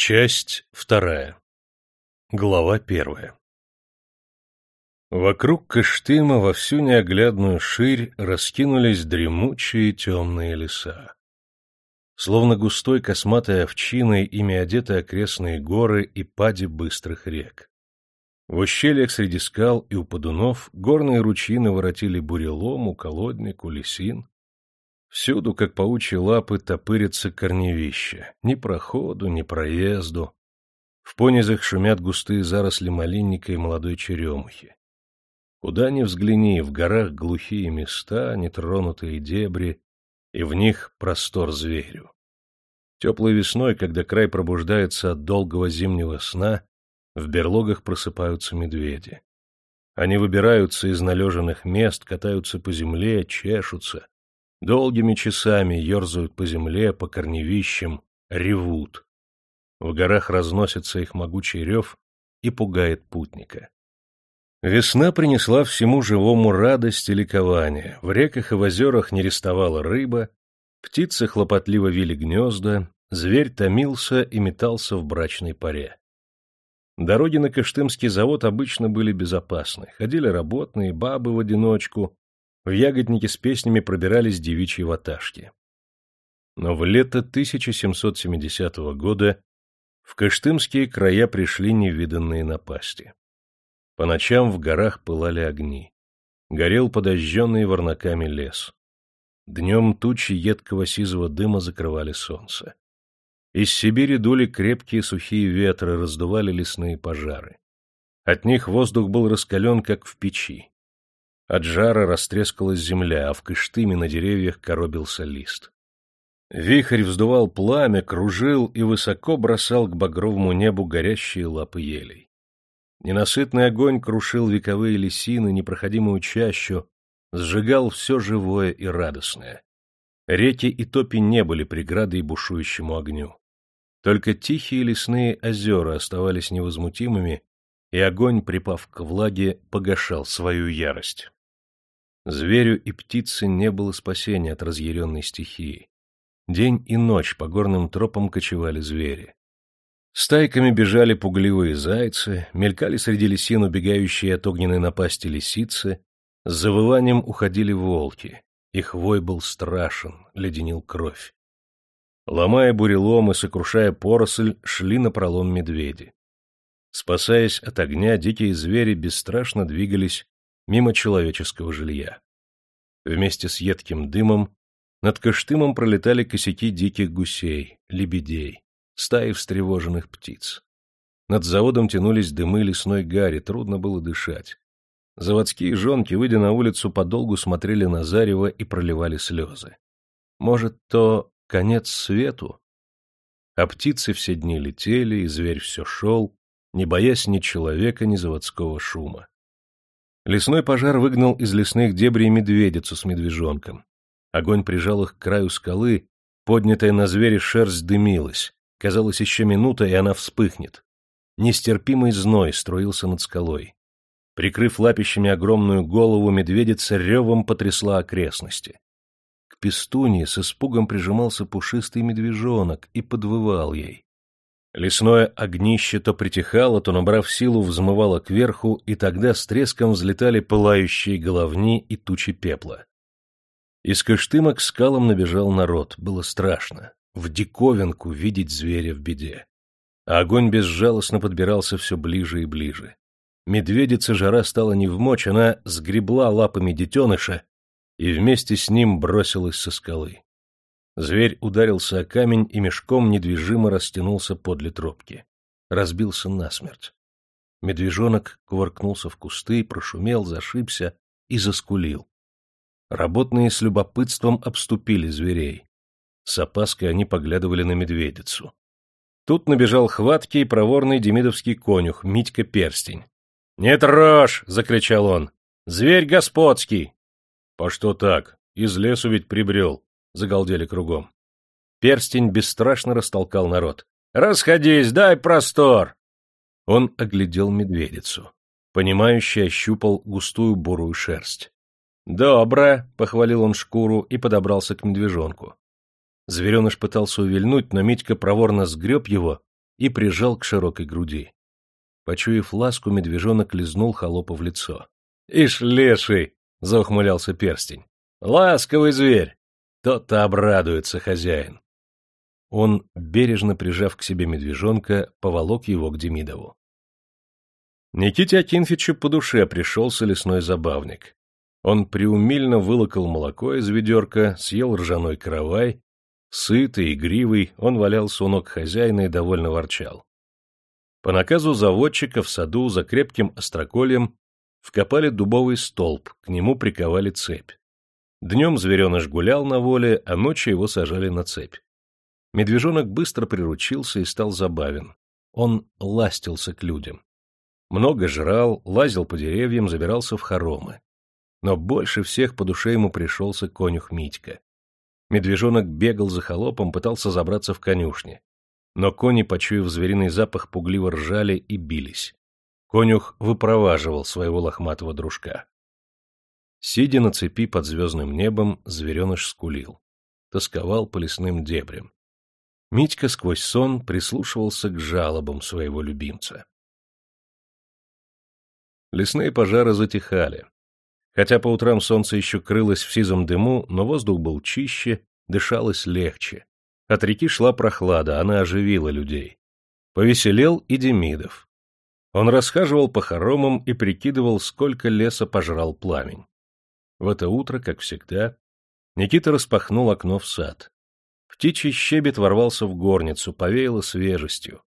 Часть вторая. Глава первая. Вокруг Кыштыма во всю неоглядную ширь раскинулись дремучие темные леса. Словно густой косматой овчиной ими одеты окрестные горы и пади быстрых рек. В ущельях среди скал и у подунов горные ручьи наворотили бурелому, колоднику, лисин. Всюду, как паучьи лапы, топырятся корневища. Ни проходу, ни проезду. В понизах шумят густые заросли малинника и молодой черемухи. Куда ни взгляни, в горах глухие места, нетронутые дебри, и в них простор зверю. Теплой весной, когда край пробуждается от долгого зимнего сна, в берлогах просыпаются медведи. Они выбираются из належенных мест, катаются по земле, чешутся, долгими часами ерзают по земле, по корневищам, ревут. В горах разносится их могучий рев и пугает путника. Весна принесла всему живому радость и ликование. В реках и в озерах не рестовала рыба, птицы хлопотливо вили гнезда, зверь томился и метался в брачной паре. Дороги на Кыштымский завод обычно были безопасны. Ходили работные, бабы в одиночку, в ягодники с песнями пробирались девичьи ваташки. Но в лето 1770 года в Кыштымские края пришли невиданные напасти. По ночам в горах пылали огни. Горел подожженный ворнаками лес. Днем тучи едкого сизого дыма закрывали солнце. Из Сибири дули крепкие сухие ветры, раздували лесные пожары. От них воздух был раскален, как в печи. От жара растрескалась земля, а в кыштыме на деревьях коробился лист. Вихрь вздувал пламя, кружил и высоко бросал к багровому небу горящие лапы елей. Ненасытный огонь крушил вековые лесины, непроходимую чащу, сжигал все живое и радостное. Реки и топи не были преградой бушующему огню. Только тихие лесные озера оставались невозмутимыми, и огонь, припав к влаге, погашал свою ярость. Зверю и птице не было спасения от разъяренной стихии. День и ночь по горным тропам кочевали звери. Стайками бежали пугливые зайцы, мелькали среди лисин убегающие от огненной напасти лисицы, с завыванием уходили волки. Их вой был страшен, леденил кровь. Ломая бурелом и сокрушая поросль, шли на пролом медведи. Спасаясь от огня, дикие звери бесстрашно двигались мимо человеческого жилья. Вместе с едким дымом над Кыштымом пролетали косяки диких гусей, лебедей стаи встревоженных птиц. Над заводом тянулись дымы лесной гари, трудно было дышать. Заводские жонки, выйдя на улицу, подолгу смотрели на зарево и проливали слезы. Может, то конец свету? А птицы все дни летели, и зверь все шел, не боясь ни человека, ни заводского шума. Лесной пожар выгнал из лесных дебрей медведицу с медвежонком. Огонь прижал их к краю скалы, поднятая на звере шерсть дымилась. Казалось, еще минута, и она вспыхнет. Нестерпимый зной струился над скалой. Прикрыв лапищами огромную голову, медведица ревом потрясла окрестности. К пестуне с испугом прижимался пушистый медвежонок и подвывал ей. Лесное огнище то притихало, то, набрав силу, взмывало кверху, и тогда с треском взлетали пылающие головни и тучи пепла. Из Кыштыма к скалам набежал народ, было страшно в диковинку видеть зверя в беде. А огонь безжалостно подбирался все ближе и ближе. Медведица жара стала не в мочь, она сгребла лапами детеныша и вместе с ним бросилась со скалы. Зверь ударился о камень и мешком недвижимо растянулся подле тропки. Разбился насмерть. Медвежонок кувыркнулся в кусты, прошумел, зашибся и заскулил. Работные с любопытством обступили зверей. С опаской они поглядывали на медведицу. Тут набежал хваткий и проворный демидовский конюх, Митька Перстень. — Не трожь! — закричал он. — Зверь господский! — По что так? Из лесу ведь прибрел, — загалдели кругом. Перстень бесстрашно растолкал народ. — Расходись, дай простор! Он оглядел медведицу. Понимающе ощупал густую бурую шерсть. «Добро!» — похвалил он шкуру и подобрался к медвежонку. Звереныш пытался увильнуть, но Митька проворно сгреб его и прижал к широкой груди. Почуяв ласку, медвежонок лизнул холопа в лицо. — Ишь, леший! — заухмылялся перстень. — Ласковый зверь! Тот-то обрадуется хозяин. Он, бережно прижав к себе медвежонка, поволок его к Демидову. Никите Акинфичу по душе пришелся лесной забавник. Он приумильно вылокал молоко из ведерка, съел ржаной каравай, сытый, игривый, он валялся у ног хозяина и довольно ворчал. По наказу заводчика в саду за крепким острокольем вкопали дубовый столб, к нему приковали цепь. Днем звереныш гулял на воле, а ночью его сажали на цепь. Медвежонок быстро приручился и стал забавен. Он ластился к людям. Много жрал, лазил по деревьям, забирался в хоромы. Но больше всех по душе ему пришелся конюх Митька. Медвежонок бегал за холопом, пытался забраться в конюшни. Но кони, почуяв звериный запах, пугливо ржали и бились. Конюх выпроваживал своего лохматого дружка. Сидя на цепи под звездным небом, звереныш скулил. Тосковал по лесным дебрям. Митька сквозь сон прислушивался к жалобам своего любимца. Лесные пожары затихали. Хотя по утрам солнце еще крылось в сизом дыму, но воздух был чище, дышалось легче. От реки шла прохлада, она оживила людей. Повеселел и Демидов. Он расхаживал по хоромам и прикидывал, сколько леса пожрал пламень. В это утро, как всегда, Никита распахнул окно в сад. Птичий щебет ворвался в горницу, повеяло свежестью.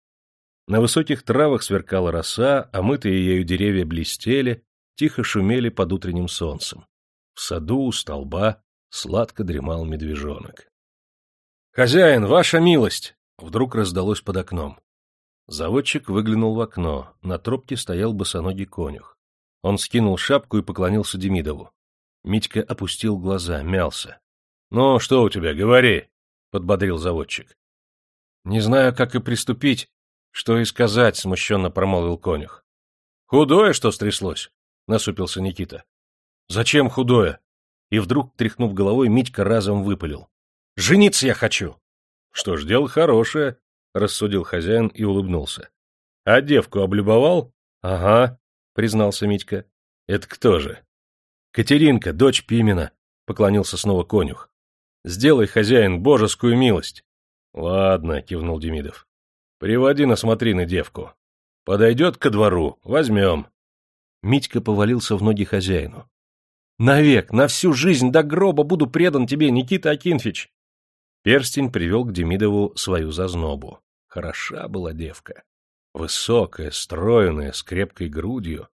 На высоких травах сверкала роса, а мытые ею деревья блестели, тихо шумели под утренним солнцем. В саду у столба сладко дремал медвежонок. — Хозяин, ваша милость! — вдруг раздалось под окном. Заводчик выглянул в окно, на тропке стоял босоногий конюх. Он скинул шапку и поклонился Демидову. Митька опустил глаза, мялся. — Ну, что у тебя, говори! — подбодрил заводчик. — Не знаю, как и приступить, что и сказать, смущенно промолвил конюх. Худое, что стряслось? насупился Никита. Зачем худое? И вдруг, тряхнув головой, Митька разом выпалил. Жениться я хочу. Что ж, дело хорошее, рассудил хозяин и улыбнулся. А девку облюбовал? Ага, признался Митька. Это кто же? Катеринка, дочь Пимена, поклонился снова конюх. Сделай, хозяин, божескую милость. Ладно, кивнул Демидов. Приводи на смотрины девку. Подойдет ко двору, возьмем. Митька повалился в ноги хозяину. Навек, на всю жизнь до гроба буду предан тебе, Никита Акинфич. Перстень привел к Демидову свою зазнобу. Хороша была девка. Высокая, стройная, с крепкой грудью.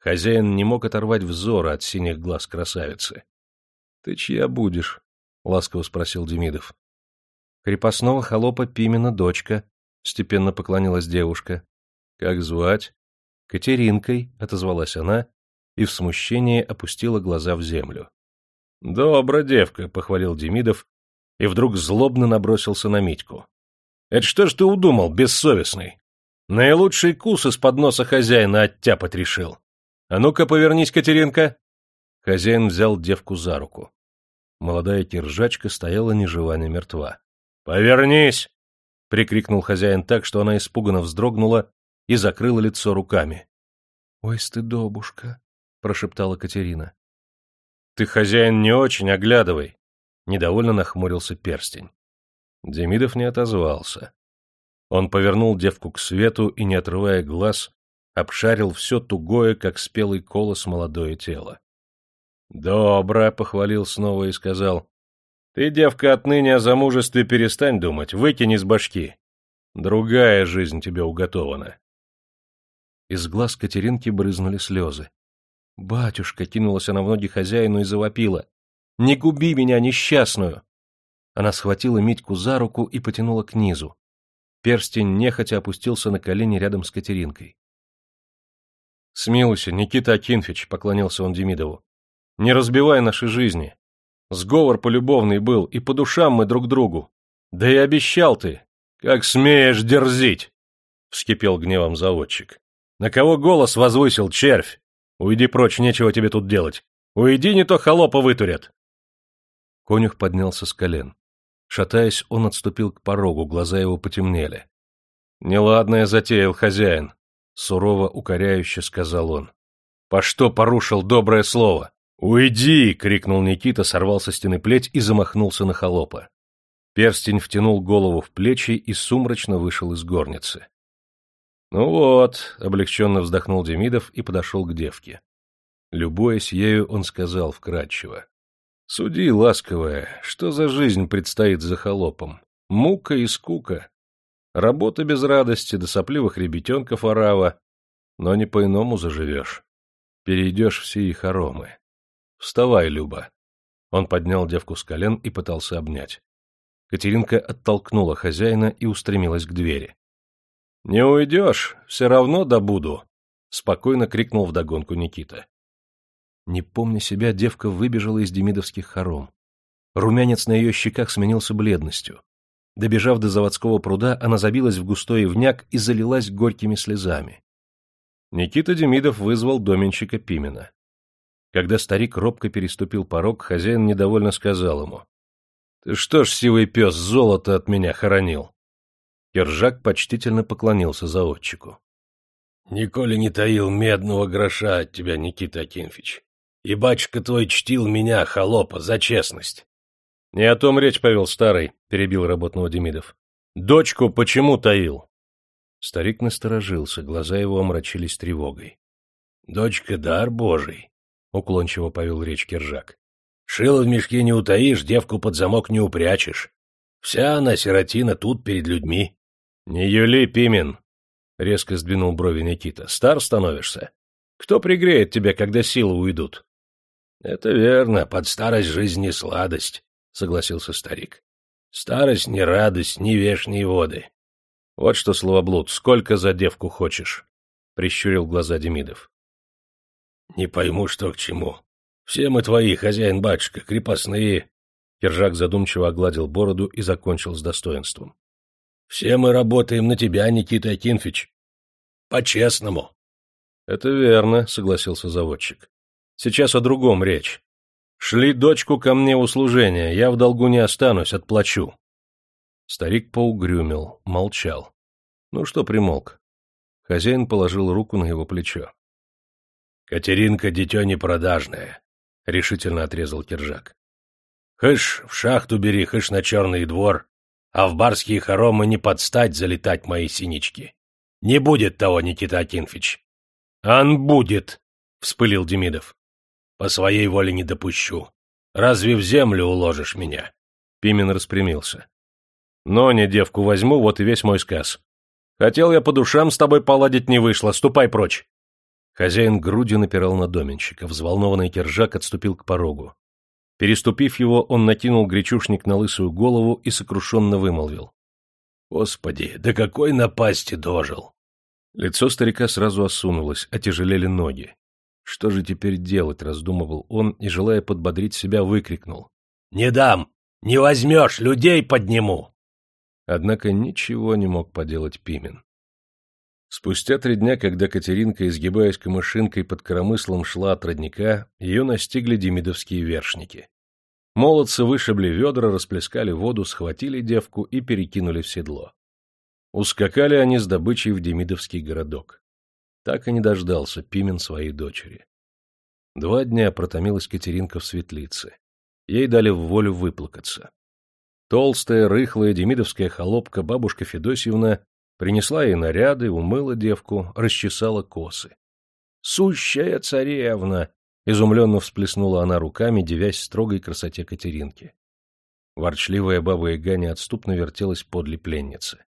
Хозяин не мог оторвать взора от синих глаз красавицы. — Ты чья будешь? — ласково спросил Демидов. — Крепостного холопа Пимена дочка, — степенно поклонилась девушка. — Как звать? — Катеринкой, — отозвалась она и в смущении опустила глаза в землю. — Добра девка, — похвалил Демидов и вдруг злобно набросился на Митьку. — Это что ж ты удумал, бессовестный? Наилучший кус из-под носа хозяина оттяпать решил. А ну-ка, повернись, Катеринка. Хозяин взял девку за руку. Молодая киржачка стояла ни жива, ни мертва. — Повернись! — прикрикнул хозяин так, что она испуганно вздрогнула и закрыла лицо руками. — Ой, стыдобушка! — прошептала Катерина. — Ты, хозяин, не очень оглядывай! — недовольно нахмурился перстень. Демидов не отозвался. Он повернул девку к свету и, не отрывая глаз, обшарил все тугое, как спелый колос, молодое тело. — Добро, — похвалил снова и сказал. Ты, девка, отныне о замужестве перестань думать, выкини с башки. Другая жизнь тебе уготована. Из глаз Катеринки брызнули слезы. Батюшка кинулась она в ноги хозяину и завопила. «Не губи меня, несчастную!» Она схватила Митьку за руку и потянула к низу. Перстень нехотя опустился на колени рядом с Катеринкой. «Смилуйся, Никита Акинфич», — поклонился он Демидову. «Не разбивай нашей жизни. Сговор полюбовный был, и по душам мы друг другу. Да и обещал ты. Как смеешь дерзить! — вскипел гневом заводчик. — На кого голос возвысил, червь? Уйди прочь, нечего тебе тут делать. Уйди, не то холопа вытурят. Конюх поднялся с колен. Шатаясь, он отступил к порогу, глаза его потемнели. Неладное затеял хозяин, сурово укоряюще сказал он. По что порушил доброе слово? «Уйди!» — крикнул Никита, сорвал со стены плеть и замахнулся на холопа. Перстень втянул голову в плечи и сумрачно вышел из горницы. «Ну вот», — облегченно вздохнул Демидов и подошел к девке. Любуясь ею, он сказал вкратчиво. «Суди, ласковая, что за жизнь предстоит за холопом? Мука и скука. Работа без радости, до сопливых ребятенков орава, но не по-иному заживешь. Перейдешь все их хоромы. Вставай, Люба. Он поднял девку с колен и пытался обнять. Катеринка оттолкнула хозяина и устремилась к двери. — Не уйдешь, все равно добуду! — спокойно крикнул вдогонку Никита. Не помня себя, девка выбежала из демидовских хором. Румянец на ее щеках сменился бледностью. Добежав до заводского пруда, она забилась в густой ивняк и залилась горькими слезами. Никита Демидов вызвал доменщика Пимена. Когда старик робко переступил порог, хозяин недовольно сказал ему. — Ты что ж, сивый пес, золото от меня хоронил? Кержак почтительно поклонился заводчику. — Николи не таил медного гроша от тебя, Никита Акинфич. И батюшка твой чтил меня, холопа, за честность. — Не о том речь повел старый, — перебил работного Демидов. — Дочку почему таил? Старик насторожился, глаза его омрачились тревогой. — Дочка — дар божий, — уклончиво повел речь Киржак. — Шило в мешке не утаишь, девку под замок не упрячешь. Вся она, сиротина, тут перед людьми. — Не юли, Пимен! — резко сдвинул брови Никита. — Стар становишься? Кто пригреет тебя, когда силы уйдут? — Это верно, под старость жизнь не сладость, — согласился старик. — Старость не радость, не вешние воды. Вот что, словоблуд, сколько за девку хочешь? — прищурил глаза Демидов. — Не пойму, что к чему. Все мы твои, хозяин-батюшка, крепостные. Кержак задумчиво огладил бороду и закончил с достоинством. — Все мы работаем на тебя, Никита Акинфич. По-честному. — Это верно, — согласился заводчик. — Сейчас о другом речь. Шли дочку ко мне в услужение, я в долгу не останусь, отплачу. Старик поугрюмил, молчал. Ну что примолк? Хозяин положил руку на его плечо. — Катеринка дитё непродажное, — решительно отрезал Киржак. — Хыш в шахту бери, хыш на черный двор, а в барские хоромы не подстать залетать мои синички. Не будет того, Никита Акинфич. — Ан будет, — вспылил Демидов. — По своей воле не допущу. Разве в землю уложишь меня? Пимен распрямился. Но не девку возьму, вот и весь мой сказ. Хотел я по душам с тобой поладить, не вышло, ступай прочь. Хозяин грудью напирал на доменщика, взволнованный кержак отступил к порогу. Переступив его, он накинул гречушник на лысую голову и сокрушенно вымолвил. — Господи, да какой напасти дожил! Лицо старика сразу осунулось, отяжелели ноги. Что же теперь делать, раздумывал он и, желая подбодрить себя, выкрикнул. — Не дам! Не возьмешь, людей подниму! Однако ничего не мог поделать Пимен. Спустя три дня, когда Катеринка, изгибаясь камышинкой под коромыслом, шла от родника, ее настигли демидовские вершники. Молодцы вышибли ведра, расплескали воду, схватили девку и перекинули в седло. Ускакали они с добычей в демидовский городок. Так и не дождался Пимен своей дочери. Два дня протомилась Катеринка в светлице. Ей дали в волю выплакаться. Толстая, рыхлая демидовская холопка бабушка Федосьевна принесла ей наряды, умыла девку, расчесала косы. «Сущая царевна!» — изумленно всплеснула она руками, девясь строгой красоте Катеринки. Ворчливая баба Яга неотступно вертелась подле пленницы.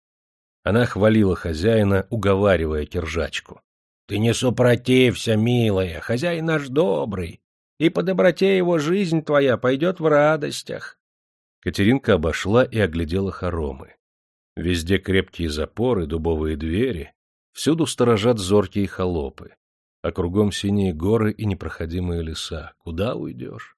Она хвалила хозяина, уговаривая киржачку. — Ты не супротився, милая, хозяин наш добрый, и по доброте его жизнь твоя пойдет в радостях. Катеринка обошла и оглядела хоромы. Везде крепкие запоры, дубовые двери, всюду сторожат зоркие холопы, а кругом синие горы и непроходимые леса. Куда уйдешь?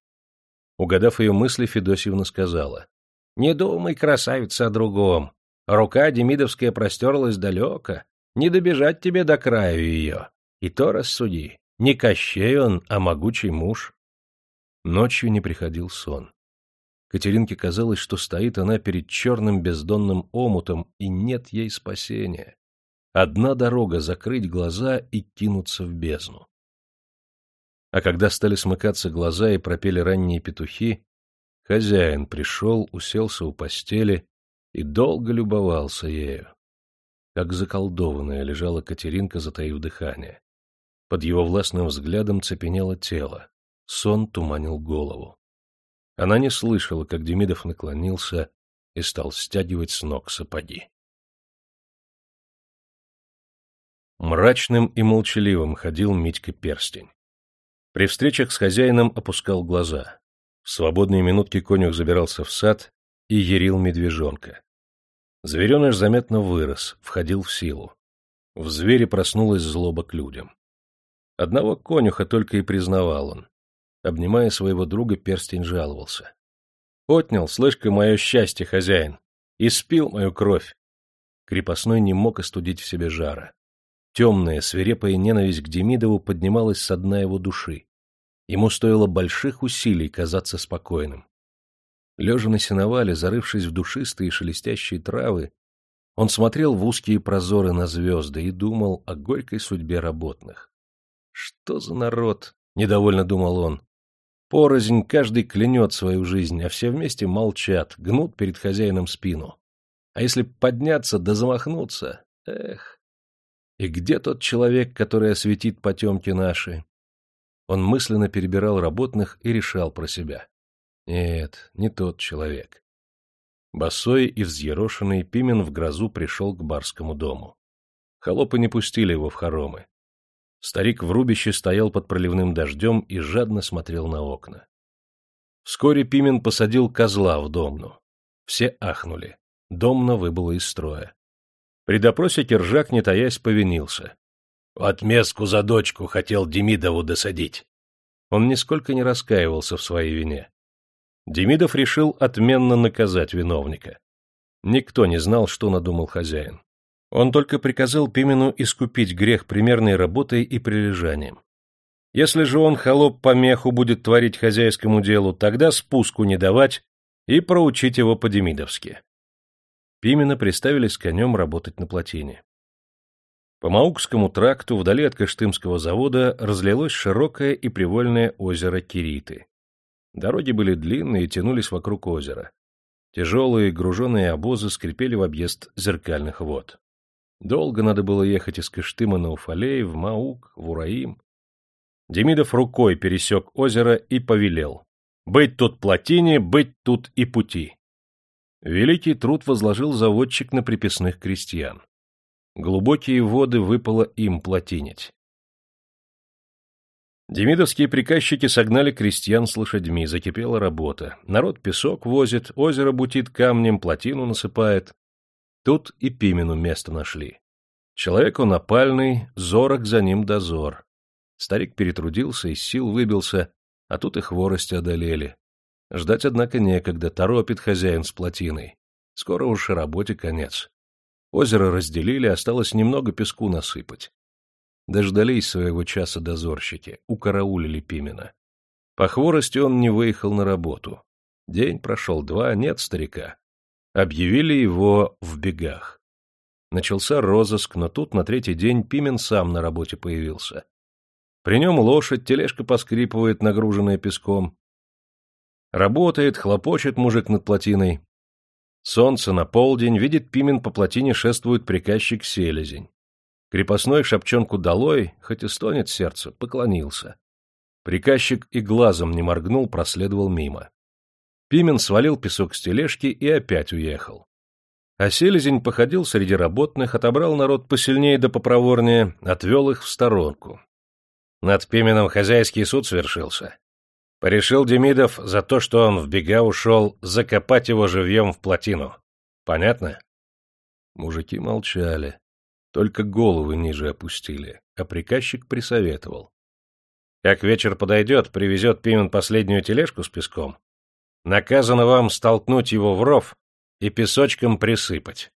Угадав ее мысли, Федосьевна сказала. — Не думай, красавица, о другом. Рука Демидовская простерлась далеко. Не добежать тебе до краю ее. И то рассуди. Не Кощей он, а могучий муж. Ночью не приходил сон. Катеринке казалось, что стоит она перед черным бездонным омутом, и нет ей спасения. Одна дорога — закрыть глаза и кинуться в бездну. А когда стали смыкаться глаза и пропели ранние петухи, хозяин пришел, уселся у постели и долго любовался ею. Как заколдованная лежала Катеринка, затаив дыхание. Под его властным взглядом цепенело тело, сон туманил голову. Она не слышала, как Демидов наклонился и стал стягивать с ног сапоги. Мрачным и молчаливым ходил Митька Перстень. При встречах с хозяином опускал глаза. В свободные минутки конюх забирался в сад и ярил медвежонка. Звереныш заметно вырос, входил в силу. В звере проснулась злоба к людям. Одного конюха только и признавал он. Обнимая своего друга, перстень жаловался. «Отнял, слышь-ка, мое счастье, хозяин, и спил мою кровь!» Крепостной не мог остудить в себе жара. Темная, свирепая ненависть к Демидову поднималась со дна его души. Ему стоило больших усилий казаться спокойным. Лежа на сеновале, зарывшись в душистые шелестящие травы, он смотрел в узкие прозоры на звезды и думал о горькой судьбе работных. «Что за народ?» — недовольно думал он. «Порознь каждый клянет свою жизнь, а все вместе молчат, гнут перед хозяином спину. А если подняться да замахнуться, эх!» И где тот человек, который осветит потемки наши? Он мысленно перебирал работных и решал про себя. Нет, не тот человек. Босой и взъерошенный Пимен в грозу пришел к барскому дому. Холопы не пустили его в хоромы. Старик в рубище стоял под проливным дождем и жадно смотрел на окна. Вскоре Пимен посадил козла в домну. Все ахнули. Домна выбыла из строя. При допросе Киржак, не таясь, повинился. В отместку за дочку хотел Демидову досадить. Он нисколько не раскаивался в своей вине. Демидов решил отменно наказать виновника. Никто не знал, что надумал хозяин. Он только приказал Пимену искупить грех примерной работой и прилежанием. Если же он, холоп, помеху будет творить хозяйскому делу, тогда спуску не давать и проучить его по-демидовски. Пимена приставили с конем работать на плотине. По Маукскому тракту, вдали от Кыштымского завода, разлилось широкое и привольное озеро Кириты. Дороги были длинные и тянулись вокруг озера. Тяжелые груженные обозы скрипели в объезд зеркальных вод. Долго надо было ехать из Кыштыма на Уфалей, в Маук, в Ураим. Демидов рукой пересек озеро и повелел. «Быть тут плотине, быть тут и пути». Великий труд возложил заводчик на приписных крестьян. Глубокие воды выпало им плотинить. Демидовские приказчики согнали крестьян с лошадьми, закипела работа. Народ песок возит, озеро бутит камнем, плотину насыпает. Тут и Пимену место нашли. Человек он опальный, зорок за ним дозор. Старик перетрудился, из сил выбился, а тут и хворости одолели. Ждать, однако, некогда, торопит хозяин с плотиной. Скоро уж и работе конец. Озеро разделили, осталось немного песку насыпать. Дождались своего часа дозорщики, укараулили Пимена. По хворости он не выехал на работу. День прошел два, нет старика. Объявили его в бегах. Начался розыск, но тут на третий день Пимен сам на работе появился. При нем лошадь, тележка поскрипывает, нагруженная песком. Работает, хлопочет мужик над плотиной. Солнце на полдень, видит Пимен по плотине шествует приказчик Селезень. Крепостной шапчонку долой, хоть и стонет сердце, поклонился. Приказчик и глазом не моргнул, проследовал мимо. Пимен свалил песок с тележки и опять уехал. А Селезень походил среди работных, отобрал народ посильнее да попроворнее, отвел их в сторонку. Над Пименом хозяйский суд свершился. Порешил Демидов за то, что он в бега ушел, закопать его живьем в плотину. Понятно? Мужики молчали, только головы ниже опустили, а приказчик присоветовал. Как вечер подойдет, привезет Пимен последнюю тележку с песком. Наказано вам столкнуть его в ров и песочком присыпать.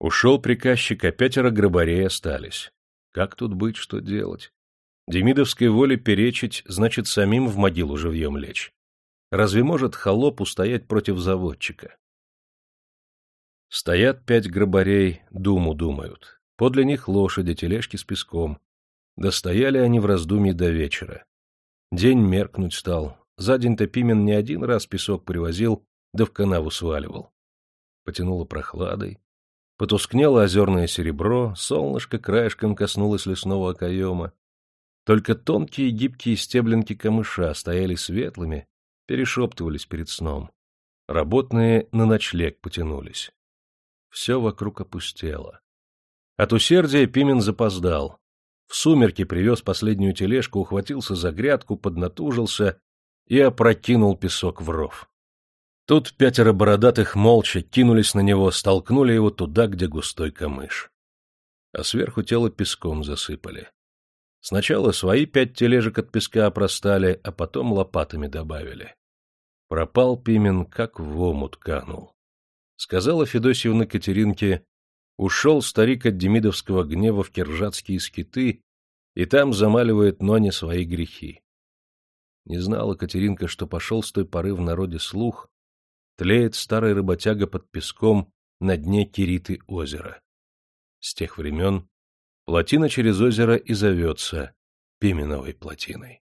Ушел приказчик, а пятеро гробарей остались. Как тут быть, что делать? Демидовской воле перечить, значит, самим в могилу живьем лечь. Разве может холоп устоять против заводчика? Стоят пять гробарей, думу думают. Подле них лошади, тележки с песком. Достояли они в раздумье до вечера. День меркнуть стал. За день-то Пимен не один раз песок привозил, да в канаву сваливал. Потянуло прохладой. Потускнело озерное серебро, солнышко краешком коснулось лесного окоема. Только тонкие гибкие стеблинки камыша стояли светлыми, перешептывались перед сном. Работные на ночлег потянулись. Все вокруг опустело. От усердия Пимен запоздал. В сумерки привез последнюю тележку, ухватился за грядку, поднатужился и опрокинул песок в ров. Тут пятеро бородатых молча кинулись на него, столкнули его туда, где густой камыш. А сверху тело песком засыпали. Сначала свои пять тележек от песка опростали, а потом лопатами добавили. Пропал Пимен, как в омут канул. Сказала Федосьевна Катеринке, ушел старик от демидовского гнева в киржатские скиты и там замаливает Ноне свои грехи. Не знала Катеринка, что пошел с той поры в народе слух, тлеет старый работяга под песком на дне Кириты озера. С тех времен плотина через озеро и зовется Пименовой плотиной.